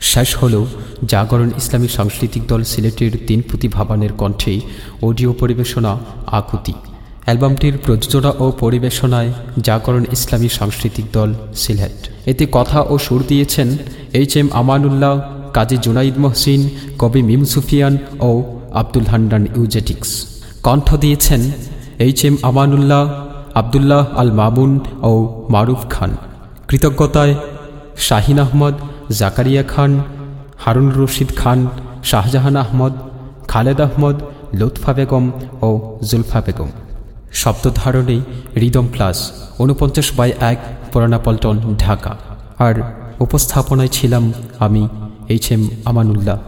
শেষ হল জাগরণ ইসলামী সাংস্কৃতিক দল সিলেটের তিন প্রতিভাবানের কণ্ঠে অডিও পরিবেশনা আকুতি। অ্যালবামটির প্রযোজনা ও পরিবেশনায় জাগরণ ইসলামী সাংস্কৃতিক দল সিলেট। এতে কথা ও সুর দিয়েছেন এইচ এম আমানুল্লাহ, কাজী জুনাইদ মহসিন, কবি মিম সুফিয়ান ও আব্দুল হান্ডান ইউজেটিক্স। কণ্ঠ দিয়েছেন এইচ এম আমানুল্লাহ, আবদুল্লাহ আল মামুন ও মারুফ খান। কৃতজ্ঞতায় শাহিন আহমদ জাকারিয়া খান, হারুন রশিদ খান, শাহজাহান আহমদ, খালেদ আহমদ, লুৎফা বেগম ও জুলফা বেগম। শব্দধারণে রিদম প্লাস উনপঞ্চাশ বাই এক, পুরানাপল্টন, ঢাকা। আর উপস্থাপনায় ছিলাম আমি, এইচ এম আমানুল্লাহ।